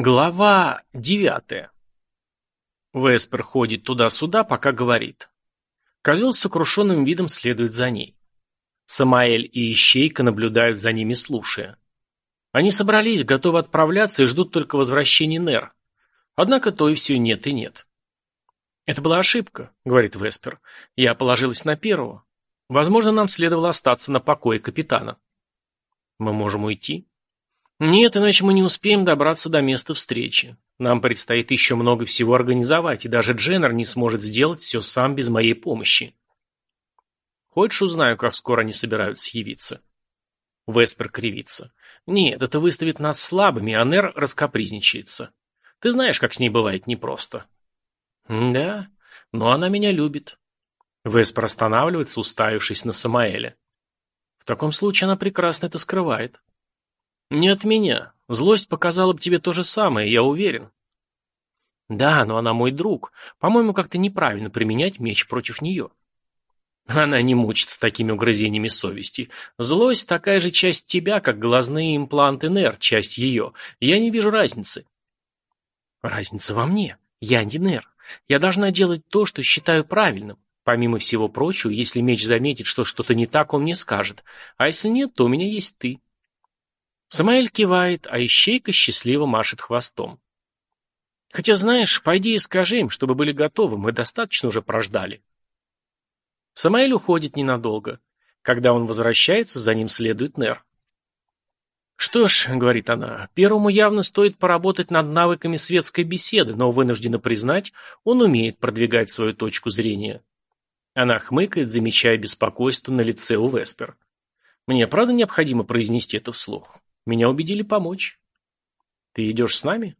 Глава девятая. Веспер ходит туда-сюда, пока говорит. Козел с сокрушенным видом следует за ней. Самаэль и Ищейка наблюдают за ними, слушая. Они собрались, готовы отправляться и ждут только возвращения Нер. Однако то и все нет и нет. «Это была ошибка», — говорит Веспер. «Я положилась на первого. Возможно, нам следовало остаться на покое капитана». «Мы можем уйти», нет, иначе мы не успеем добраться до места встречи. Нам предстоит еще много всего организовать, и даже Дженнер не сможет сделать все сам без моей помощи. Хочешь, узнаю, как скоро они собираются явиться? Веспер кривится. Нет, это выставит нас слабыми, а Нер раскапризничается. Ты знаешь, как с ней бывает непросто. Да, но она меня любит. Веспер останавливается, уставившись на Самаэля. В таком случае она прекрасно это скрывает. Не от меня. Злость показала бы тебе то же самое, я уверен. Да, но она мой друг. По-моему, как-то неправильно применять меч против нее. Она не мучится такими угрызениями совести. Злость такая же часть тебя, как глазные импланты НЕР, часть ее. Я не вижу разницы. Разница во мне. Я не НЕР. Я должна делать то, что считаю правильным. Помимо всего прочего, если меч заметит, что что-то не так, он мне скажет. А если нет, то у меня есть ты. Самаэль кивает, а Ищейка счастливо машет хвостом. Хотя, знаешь, пойди и скажи им, чтобы были готовы, мы достаточно уже прождали. Самаэль уходит ненадолго. Когда он возвращается, за ним следует Нер. «Что ж», — говорит она, — «первому явно стоит поработать над навыками светской беседы, но вынуждена признать, он умеет продвигать свою точку зрения». Она хмыкает, замечая беспокойство на лице у Веспер. «Мне правда необходимо произнести это вслух? Меня убедили помочь. Ты идешь с нами?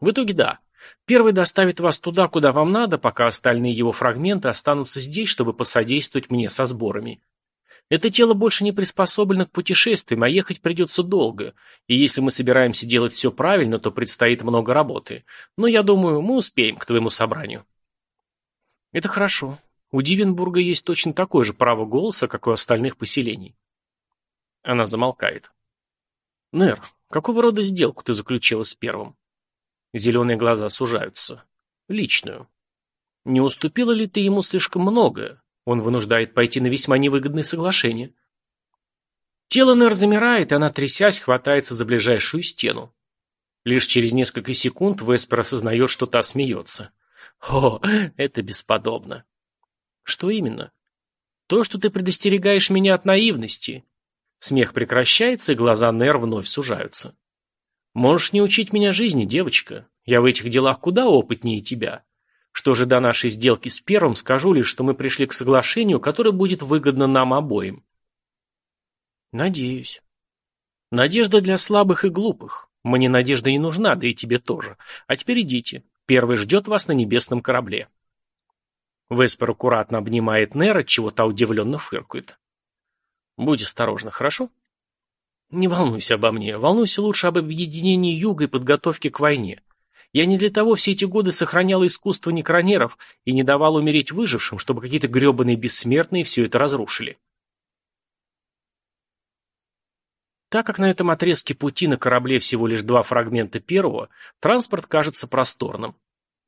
В итоге да. Первый доставит вас туда, куда вам надо, пока остальные его фрагменты останутся здесь, чтобы посодействовать мне со сборами. Это тело больше не приспособлено к путешествиям, а ехать придется долго. И если мы собираемся делать все правильно, то предстоит много работы. Но я думаю, мы успеем к твоему собранию. Это хорошо. У Дивенбурга есть точно такое же право голоса, как у остальных поселений. Она замолкает. Нер, какого рода сделку ты заключила с первым? Зеленые глаза сужаются. Личную. Не уступила ли ты ему слишком многое? Он вынуждает пойти на весьма невыгодные соглашения. Тело Нер замирает, и она, трясясь, хватается за ближайшую стену. Лишь через несколько секунд Веспер осознает, что та смеется. О, это бесподобно. Что именно? То, что ты предостерегаешь меня от наивности, Смех прекращается, и глаза Нер вновь сужаются. «Можешь не учить меня жизни, девочка. Я в этих делах куда опытнее тебя. Что же до нашей сделки с первым, скажу лишь, что мы пришли к соглашению, которое будет выгодно нам обоим». «Надеюсь». «Надежда для слабых и глупых. Мне надежда не нужна, да и тебе тоже. А теперь идите. Первый ждет вас на небесном корабле». Веспер аккуратно обнимает Нера, чего та удивленно фыркает. Будь осторожна, хорошо? Не волнуйся обо мне, волнуйся лучше об объединении Юга и подготовке к войне. Я не для того все эти годы сохраняла искусство некронеров и не давал умереть выжившим, чтобы какие-то гребаные бессмертные все это разрушили. Так как на этом отрезке пути на корабле всего лишь два фрагмента первого, транспорт кажется просторным.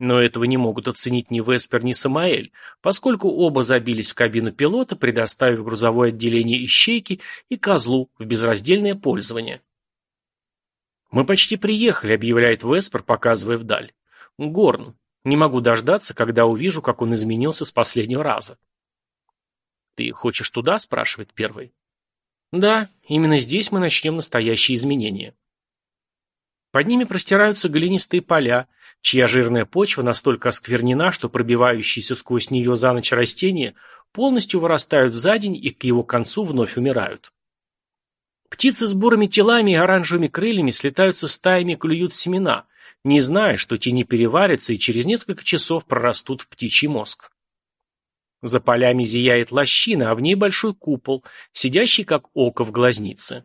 Но этого не могут оценить ни Веспер, ни Самаэль, поскольку оба забились в кабину пилота, предоставив грузовое отделение ищейки и козлу в безраздельное пользование. «Мы почти приехали», — объявляет Веспер, показывая вдаль. «Горн. Не могу дождаться, когда увижу, как он изменился с последнего раза». «Ты хочешь туда?» — спрашивает первый. «Да, именно здесь мы начнем настоящие изменения». Под ними простираются глинистые поля, чья жирная почва настолько осквернена, что пробивающиеся сквозь нее за ночь растения полностью вырастают за день и к его концу вновь умирают. Птицы с бурыми телами и оранжевыми крыльями слетаются стаями и клюют семена, не зная, что те не переварятся и через несколько часов прорастут в птичий мозг. За полями зияет лощина, а в ней большой купол, сидящий как око в глазнице.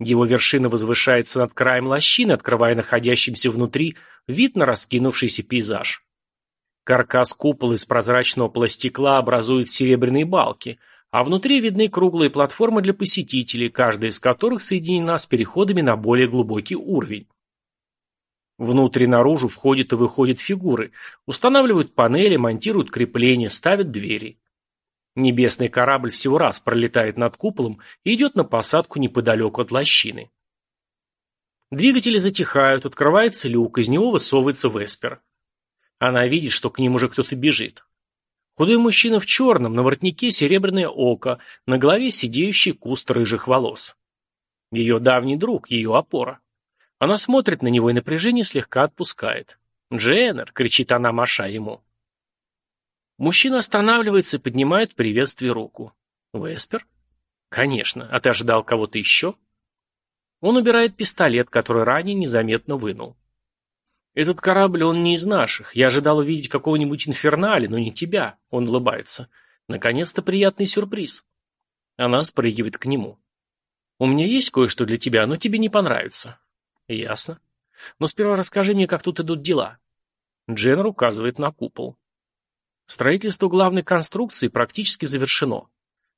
Его вершина возвышается над краем лощины, открывая находящимся внутри вид на раскинувшийся пейзаж. Каркас купола из прозрачного пластикла образует серебряные балки, а внутри видны круглые платформы для посетителей, каждая из которых соединена с переходами на более глубокий уровень. Внутрь и наружу входят и выходят фигуры, устанавливают панели, монтируют крепления, ставят двери. Небесный корабль всего раз пролетает над куполом и идет на посадку неподалеку от лощины. Двигатели затихают, открывается люк, из него высовывается Веспер. Она видит, что к ним уже кто-то бежит. Худой мужчина в черном, на воротнике серебряное око, на голове сидеющий куст рыжих волос. Ее давний друг, ее опора. Она смотрит на него и напряжение слегка отпускает. «Дженнер!» — кричит она, маша ему. Мужчина останавливается и поднимает в приветствии руку. «Веспер?» «Конечно. А ты ожидал кого-то еще?» Он убирает пистолет, который ранее незаметно вынул. «Этот корабль, он не из наших. Я ожидал увидеть какого-нибудь инфернали, но не тебя», — он улыбается. «Наконец-то приятный сюрприз». Она спрыгивает к нему. «У меня есть кое-что для тебя, но тебе не понравится». «Ясно. Но сперва расскажи мне, как тут идут дела». Дженнер указывает на купол. Строительство главной конструкции практически завершено.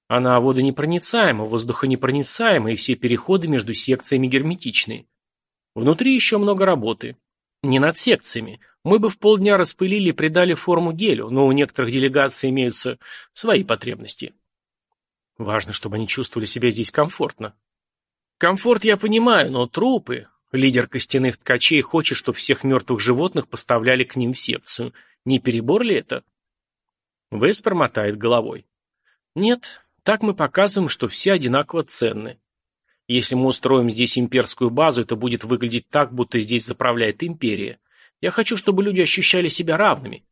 Она водонепроницаема, воздухонепроницаема, и все переходы между секциями герметичны. Внутри еще много работы. Не над секциями. Мы бы в полдня распылили и придали форму гелю, но у некоторых делегаций имеются свои потребности. Важно, чтобы они чувствовали себя здесь комфортно. Комфорт я понимаю, но трупы... Лидер костяных ткачей хочет, чтобы всех мертвых животных поставляли к ним в секцию. Не перебор ли это? Веспер мотает головой. Нет, так мы показываем, что все одинаково ценны. Если мы устроим здесь имперскую базу, это будет выглядеть так, будто здесь заправляет империя. Я хочу, чтобы люди ощущали себя равными.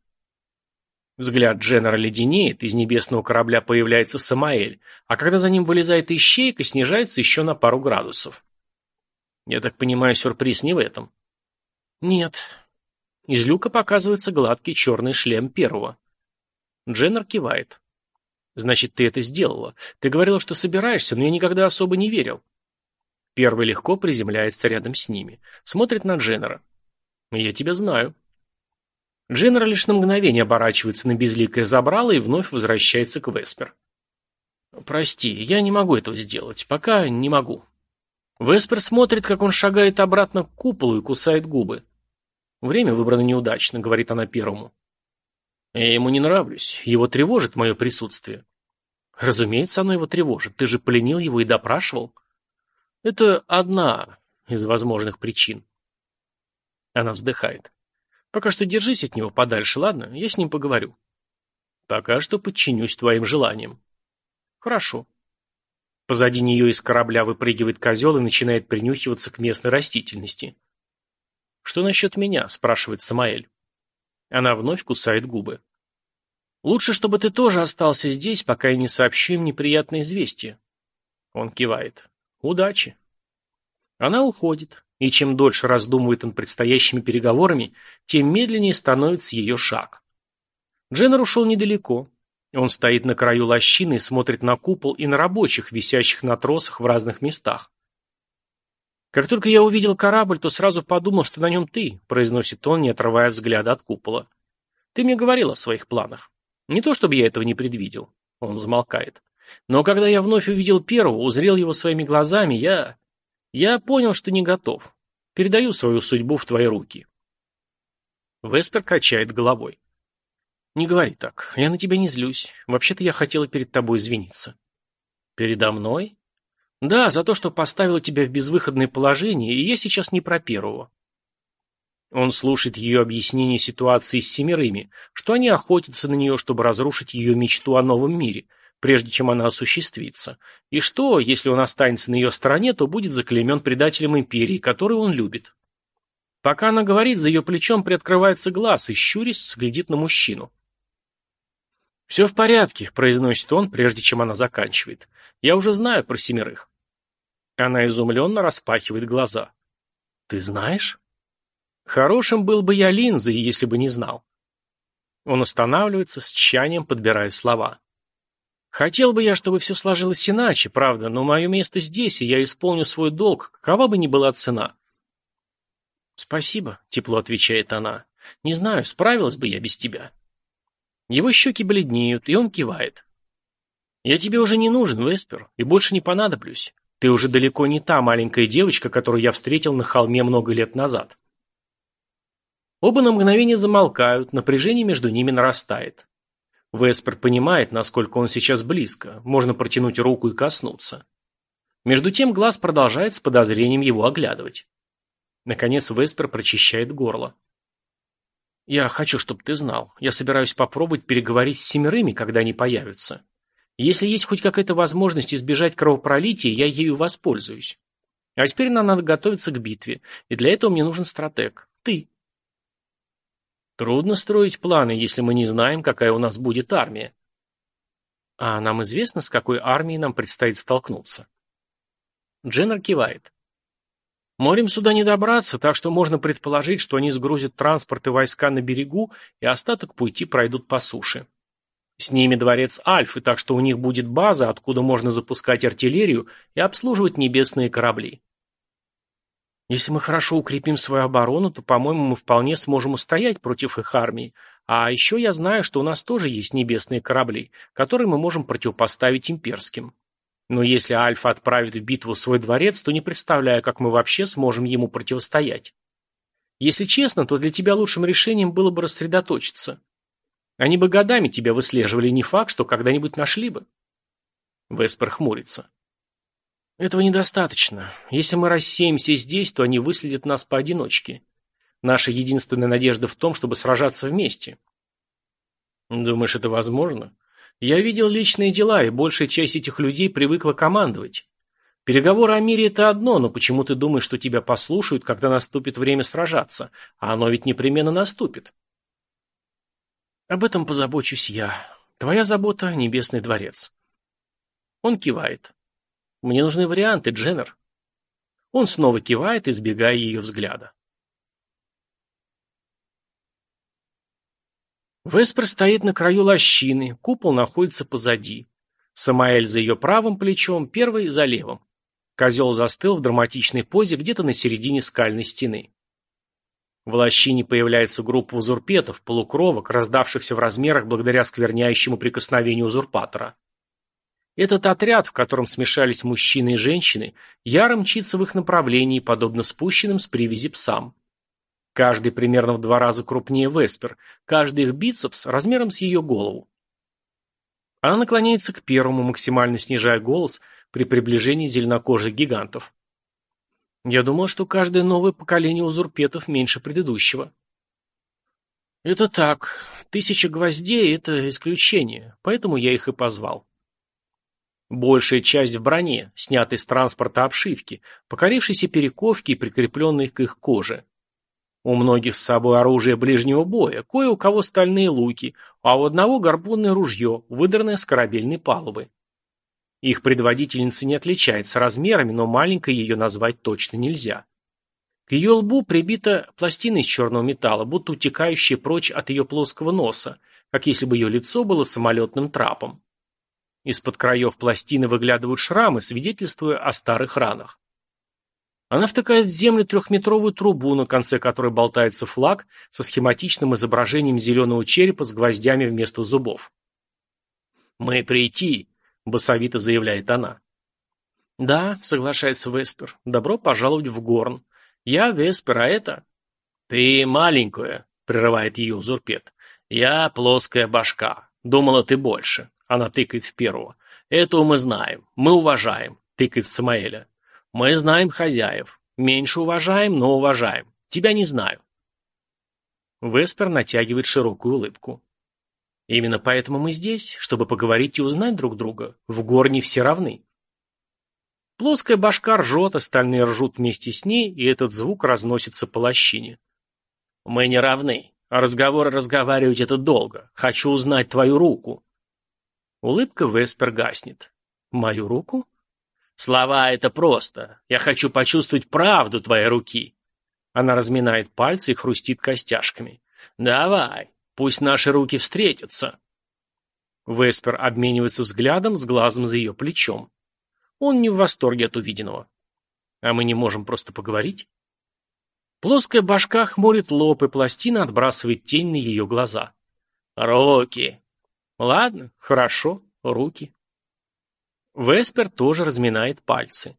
Взгляд Дженнера леденеет, из небесного корабля появляется Самаэль, а когда за ним вылезает ищейка, снижается еще на пару градусов. Я так понимаю, сюрприз не в этом. Нет. Из люка показывается гладкий черный шлем первого. Дженнер кивает. Значит, ты это сделала. Ты говорила, что собираешься, но я никогда особо не верил. Первый легко приземляется рядом с ними. Смотрит на Дженнера. Я тебя знаю. Дженнер лишь на мгновение оборачивается на безликое забрало и вновь возвращается к Веспер. «Прости, я не могу этого сделать. Пока не могу». Веспер смотрит, как он шагает обратно к куполу и кусает губы. «Время выбрано неудачно», — говорит она первому. Я ему не нравлюсь. Его тревожит мое присутствие. Разумеется, оно его тревожит. Ты же поленил его и допрашивал. Это одна из возможных причин. Она вздыхает. Пока что держись от него подальше, ладно? Я с ним поговорю. Пока что подчинюсь твоим желаниям. Хорошо. Позади нее из корабля выпрыгивает козел и начинает принюхиваться к местной растительности. «Что насчет меня?» – спрашивает Самаэль. Она вновь кусает губы. «Лучше, чтобы ты тоже остался здесь, пока я не сообщу им неприятное известие». Он кивает. «Удачи». Она уходит, и чем дольше раздумывает он предстоящими переговорами, тем медленнее становится ее шаг. Дженнер ушел недалеко. Он стоит на краю лощины и смотрит на купол и на рабочих, висящих на тросах в разных местах. «Как только я увидел корабль, то сразу подумал, что на нем ты», — произносит он, не отрывая взгляда от купола. «Ты мне говорил о своих планах. Не то, чтобы я этого не предвидел». Он замолкает. «Но когда я вновь увидел первого, узрел его своими глазами, я... Я понял, что не готов. Передаю свою судьбу в твои руки». Веспер качает головой. «Не говори так. Я на тебя не злюсь. Вообще-то я хотела перед тобой извиниться». «Передо мной?» Да, за то, что поставила тебя в безвыходное положение, и я сейчас не про первого. Он слушает ее объяснение ситуации с семерыми, что они охотятся на нее, чтобы разрушить ее мечту о новом мире, прежде чем она осуществится, и что, если он останется на ее стороне, то будет заклеймен предателем империи, которую он любит. Пока она говорит, за ее плечом приоткрывается глаз, и щурясь глядит на мужчину. «Все в порядке», — произносит он, прежде чем она заканчивает. «Я уже знаю про семерых». Она изумленно распахивает глаза. «Ты знаешь?» «Хорошим был бы я линзой, если бы не знал». Он останавливается, с тщанием подбирая слова. «Хотел бы я, чтобы все сложилось иначе, правда, но мое место здесь, и я исполню свой долг, какова бы ни была цена». «Спасибо», — тепло отвечает она. «Не знаю, справилась бы я без тебя». Его щеки бледнеют, и он кивает. «Я тебе уже не нужен, Веспер, и больше не понадоблюсь. Ты уже далеко не та маленькая девочка, которую я встретил на холме много лет назад». Оба на мгновение замолкают, напряжение между ними нарастает. Веспер понимает, насколько он сейчас близко, можно протянуть руку и коснуться. Между тем глаз продолжает с подозрением его оглядывать. Наконец Веспер прочищает горло. «Я хочу, чтобы ты знал. Я собираюсь попробовать переговорить с семерыми, когда они появятся. Если есть хоть какая-то возможность избежать кровопролития, я ею воспользуюсь. А теперь нам надо готовиться к битве, и для этого мне нужен стратег. Ты». «Трудно строить планы, если мы не знаем, какая у нас будет армия». «А нам известно, с какой армией нам предстоит столкнуться?» Дженнер кивает. Морем сюда не добраться, так что можно предположить, что они сгрузят транспорт и войска на берегу, и остаток пути пройдут по суше. С ними дворец Альфы, так что у них будет база, откуда можно запускать артиллерию и обслуживать небесные корабли. Если мы хорошо укрепим свою оборону, то, по-моему, мы вполне сможем устоять против их армии. А еще я знаю, что у нас тоже есть небесные корабли, которые мы можем противопоставить имперским. Но если Альфа отправит в битву свой дворец, то не представляю, как мы вообще сможем ему противостоять. Если честно, то для тебя лучшим решением было бы рассредоточиться. Они бы годами тебя выслеживали, не факт, что когда-нибудь нашли бы. Веспер хмурится. Этого недостаточно. Если мы рассеемся здесь, то они выследят нас поодиночке. Наша единственная надежда в том, чтобы сражаться вместе. Думаешь, это возможно? Я видел личные дела, и большая часть этих людей привыкла командовать. Переговоры о мире – это одно, но почему ты думаешь, что тебя послушают, когда наступит время сражаться? А оно ведь непременно наступит. Об этом позабочусь я. Твоя забота – Небесный дворец. Он кивает. Мне нужны варианты, Дженнер. Он снова кивает, избегая ее взгляда. Веспер стоит на краю лощины, купол находится позади. Самаэль за ее правым плечом, первый за левым. Козел застыл в драматичной позе где-то на середине скальной стены. В лощине появляется группа узурпетов, полукровок, раздавшихся в размерах благодаря скверняющему прикосновению узурпатора. Этот отряд, в котором смешались мужчины и женщины, яро мчится в их направлении, подобно спущенным с привязи псам. Каждый примерно в два раза крупнее Веспер, каждый их бицепс размером с ее голову. Она наклоняется к первому, максимально снижая голос при приближении зеленокожих гигантов. Я думал, что каждое новое поколение узурпетов меньше предыдущего. Это так. Тысяча гвоздей — это исключение, поэтому я их и позвал. Большая часть в броне, снятой с транспорта обшивки, покорившейся перековки и прикрепленной к их коже. У многих с собой оружие ближнего боя, кое у кого стальные луки, а у одного горбунное ружье, выдранное с корабельной палубы. Их предводительница не отличается размерами, но маленькой ее назвать точно нельзя. К ее лбу прибита пластина из черного металла, будто утекающая прочь от ее плоского носа, как если бы ее лицо было самолетным трапом. Из-под краев пластины выглядывают шрамы, свидетельствуя о старых ранах. Она втыкает в землю трехметровую трубу, на конце которой болтается флаг со схематичным изображением зеленого черепа с гвоздями вместо зубов. «Мы прийти», — басовито заявляет она. «Да», — соглашается Веспер, — «добро пожаловать в Горн. Я Веспер, а это...» «Ты маленькая», — прерывает ее узурпет. «Я плоская башка. Думала, ты больше». Она тыкает в первого. «Этого мы знаем. Мы уважаем», — тыкает Самаэля. Мы знаем хозяев. Меньше уважаем, но уважаем. Тебя не знаю. Веспер натягивает широкую улыбку. Именно поэтому мы здесь, чтобы поговорить и узнать друг друга. В горне все равны. Плоская башка ржет, остальные ржут вместе с ней, и этот звук разносится по лощине. Мы не равны, разговоры разговаривать это долго. Хочу узнать твою руку. Улыбка Веспер гаснет. Мою руку? Слова — это просто. Я хочу почувствовать правду твоей руки. Она разминает пальцы и хрустит костяшками. Давай, пусть наши руки встретятся. Веспер обменивается взглядом с глазом за ее плечом. Он не в восторге от увиденного. А мы не можем просто поговорить? Плоская башка хмурит лоб, и пластина отбрасывает тень на ее глаза. Руки. Ладно, хорошо, руки. Веспер тоже разминает пальцы.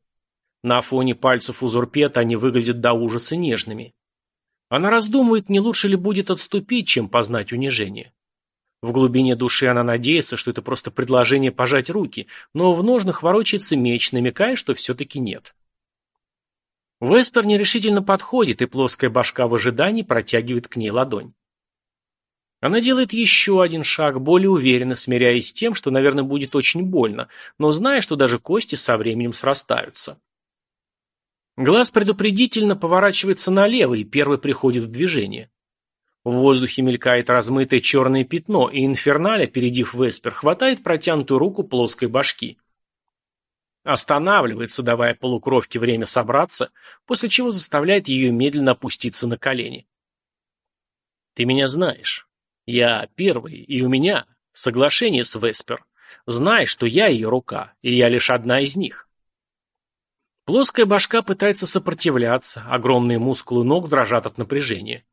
На фоне пальцев узурпета они выглядят до ужаса нежными. Она раздумывает, не лучше ли будет отступить, чем познать унижение. В глубине души она надеется, что это просто предложение пожать руки, но в ножнах ворочается меч, намекая, что все-таки нет. Веспер нерешительно подходит, и плоская башка в ожидании протягивает к ней ладонь. Она делает еще один шаг, более уверенно, смиряясь с тем, что, наверное, будет очень больно, но зная, что даже кости со временем срастаются. Глаз предупредительно поворачивается налево, и первый приходит в движение. В воздухе мелькает размытое черное пятно, и Инферналь, опередив Веспер, хватает протянутую руку плоской башки. Останавливается, давая полукровке время собраться, после чего заставляет ее медленно опуститься на колени. «Ты меня знаешь. Я первый, и у меня соглашение с Веспер. Знай, что я ее рука, и я лишь одна из них». Плоская башка пытается сопротивляться, огромные мускулы ног дрожат от напряжения.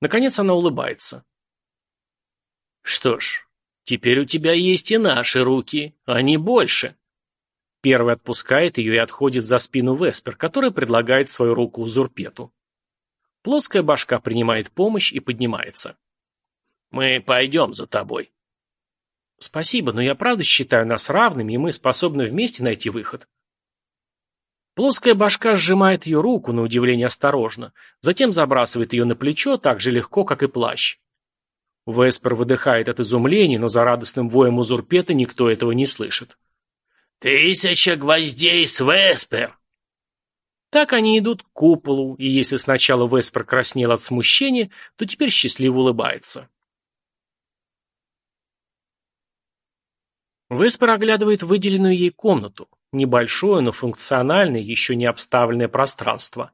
Наконец она улыбается. «Что ж, теперь у тебя есть и наши руки, а не больше». Первый отпускает ее и отходит за спину Веспер, которая предлагает свою руку узурпету. Плоская башка принимает помощь и поднимается. «Мы пойдем за тобой». «Спасибо, но я правда считаю нас равными, и мы способны вместе найти выход». Плоская башка сжимает ее руку, на удивление осторожно, затем забрасывает ее на плечо так же легко, как и плащ. Веспер выдыхает от изумления, но за радостным воем узурпета никто этого не слышит. «Тысяча гвоздей с Веспер!» Так они идут к куполу, и если сначала Веспер краснел от смущения, то теперь счастливо улыбается. Веспер оглядывает выделенную ей комнату. Небольшое, но функциональное, еще не обставленное пространство.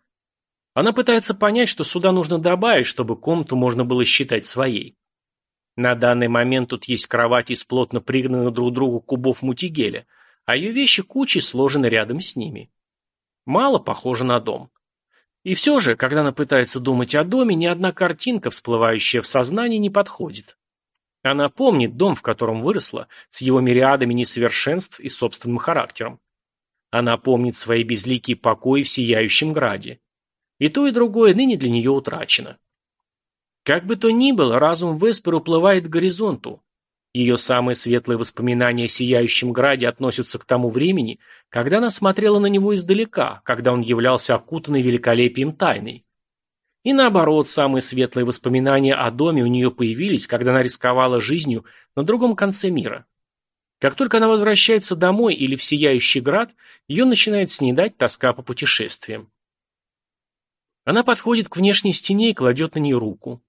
Она пытается понять, что сюда нужно добавить, чтобы комнату можно было считать своей. На данный момент тут есть кровать из плотно пригнанных друг к другу кубов мутигеля, а ее вещи кучей сложены рядом с ними. Мало похоже на дом. И все же, когда она пытается думать о доме, ни одна картинка, всплывающая в сознании, не подходит. Она помнит дом, в котором выросла, с его мириадами несовершенств и собственным характером. Она помнит свои безликие покои в Сияющем Граде. И то, и другое ныне для нее утрачено. Как бы то ни было, разум Веспер уплывает к горизонту. Ее самые светлые воспоминания о Сияющем Граде относятся к тому времени, когда она смотрела на него издалека, когда он являлся окутанный великолепием тайной. И наоборот, самые светлые воспоминания о доме у нее появились, когда она рисковала жизнью на другом конце мира. Как только она возвращается домой или в Сияющий Град, ее начинает снедать тоска по путешествиям. Она подходит к внешней стене и кладет на нее руку.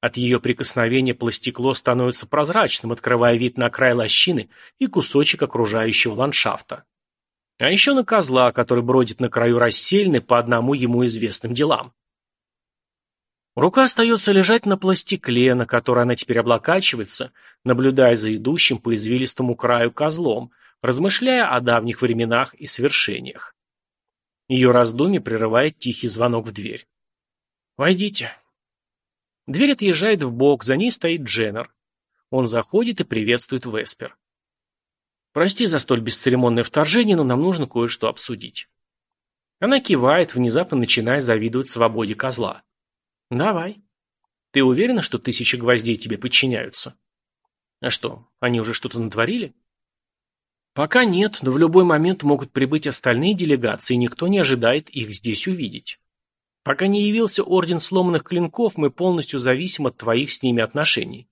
От ее прикосновения пластекло становится прозрачным, открывая вид на край лощины и кусочек окружающего ландшафта. А еще на козла, который бродит на краю рассельны по одному ему известным делам. Рука остается лежать на пластикле, на который она теперь облокачивается, наблюдая за идущим по извилистому краю козлом, размышляя о давних временах и свершениях. Ее раздумье прерывает тихий звонок в дверь. «Войдите». Дверь отъезжает в бок, за ней стоит Дженнер. Он заходит и приветствует Веспер. «Прости за столь бесцеремонное вторжение, но нам нужно кое-что обсудить». Она кивает, внезапно начиная завидовать свободе козла. «Давай. Ты уверена, что тысячи гвоздей тебе подчиняются?» «А что, они уже что-то натворили?» «Пока нет, но в любой момент могут прибыть остальные делегации, и никто не ожидает их здесь увидеть. Пока не явился Орден Сломанных Клинков, мы полностью зависим от твоих с ними отношений.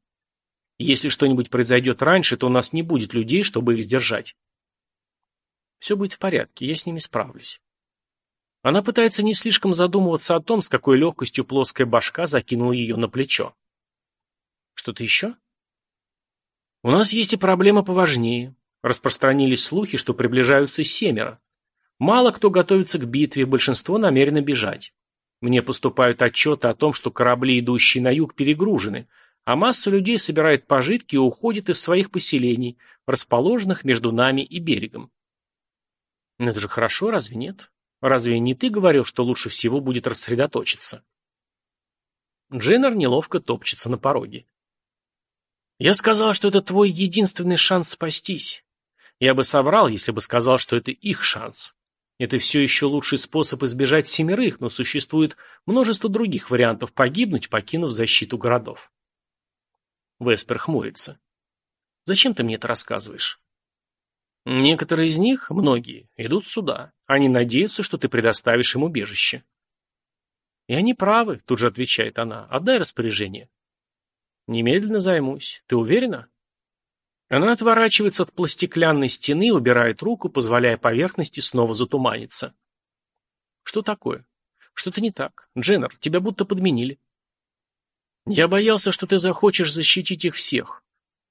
Если что-нибудь произойдет раньше, то у нас не будет людей, чтобы их сдержать». «Все будет в порядке, я с ними справлюсь». Она пытается не слишком задумываться о том, с какой легкостью плоская башка закинула ее на плечо. Что-то еще? У нас есть и проблема поважнее. Распространились слухи, что приближаются семеро. Мало кто готовится к битве, большинство намерено бежать. Мне поступают отчеты о том, что корабли, идущие на юг, перегружены, а масса людей собирает пожитки и уходит из своих поселений, расположенных между нами и берегом. Но это же хорошо, разве нет? Разве не ты говорил, что лучше всего будет рассредоточиться? Дженнер неловко топчется на пороге. Я сказал, что это твой единственный шанс спастись. Я бы соврал, если бы сказал, что это их шанс. Это все еще лучший способ избежать семерых, но существует множество других вариантов погибнуть, покинув защиту городов. Веспер хмурится. Зачем ты мне это рассказываешь? Некоторые из них, многие, идут сюда. Они надеются, что ты предоставишь им убежище. И они правы, тут же отвечает она. Отдай распоряжение. Немедленно займусь. Ты уверена? Она отворачивается от пластиклянной стены, убирает руку, позволяя поверхности снова затуманиться. Что такое? Что-то не так. Дженнер, тебя будто подменили. Я боялся, что ты захочешь защитить их всех.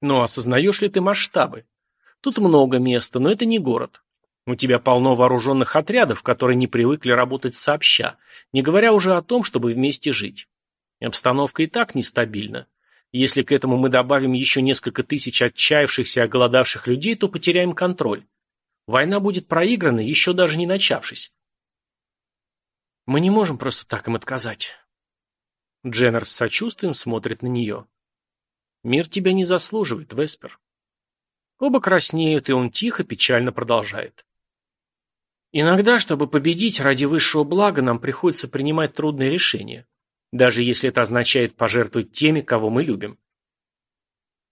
Но осознаешь ли ты масштабы? Тут много места, но это не город. У тебя полно вооруженных отрядов, которые не привыкли работать сообща, не говоря уже о том, чтобы вместе жить. Обстановка и так нестабильна. Если к этому мы добавим еще несколько тысяч отчаявшихся и оголодавших людей, то потеряем контроль. Война будет проиграна, еще даже не начавшись. Мы не можем просто так им отказать. Дженнер с сочувствием смотрит на нее. Мир тебя не заслуживает, Веспер. Оба краснеют, и он тихо, печально продолжает. Иногда, чтобы победить ради высшего блага, нам приходится принимать трудные решения даже если это означает пожертвовать теми, кого мы любим.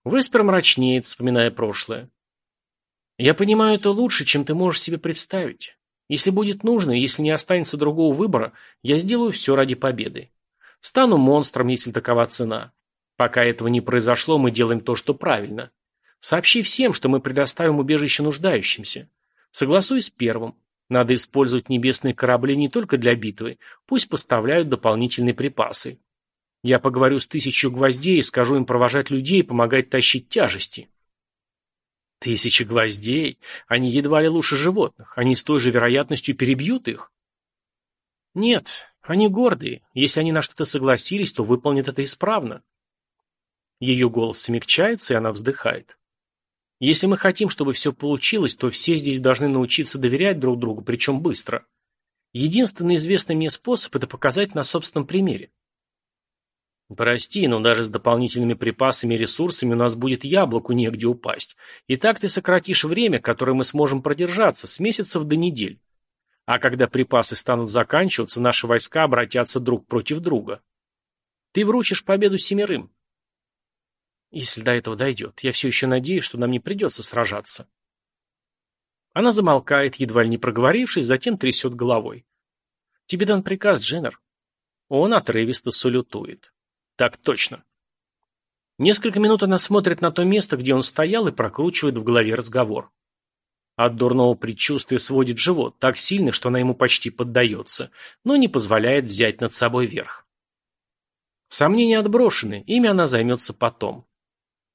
Веспер мрачнеет, вспоминая прошлое. Я понимаю это лучше, чем ты можешь себе представить. Если будет нужно, если не останется другого выбора, я сделаю все ради победы. Стану монстром, если такова цена. Пока этого не произошло, мы делаем то, что правильно. Сообщи всем, что мы предоставим убежище нуждающимся. Согласуй с первым. Надо использовать небесные корабли не только для битвы, пусть поставляют дополнительные припасы. Я поговорю с тысячу гвоздей и скажу им провожать людей и помогать тащить тяжести. Тысячи гвоздей? Они едва ли лучше животных. Они с той же вероятностью перебьют их. Нет, они гордые. Если они на что-то согласились, то выполнят это исправно. Ее голос смягчается, и она вздыхает. Если мы хотим, чтобы все получилось, то все здесь должны научиться доверять друг другу, причем быстро. Единственный известный мне способ – это показать на собственном примере. Прости, но даже с дополнительными припасами и ресурсами у нас будет яблоку негде упасть. И так ты сократишь время, которое мы сможем продержаться, с месяцев до недель. А когда припасы станут заканчиваться, наши войска обратятся друг против друга. Ты вручишь победу семерым. Если до этого дойдет, я все еще надеюсь, что нам не придется сражаться. Она замолкает, едва ли не проговорившись, затем трясет головой. Тебе дан приказ, Дженнер. Он отрывисто салютует. Так точно. Несколько минут она смотрит на то место, где он стоял, и прокручивает в голове разговор. От дурного предчувствия сводит живот, так сильно, что она ему почти поддается, но не позволяет взять над собой верх. Сомнения отброшены, ими она займется потом.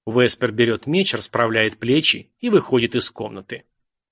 Веспер берет меч, расправляет плечи и выходит из комнаты.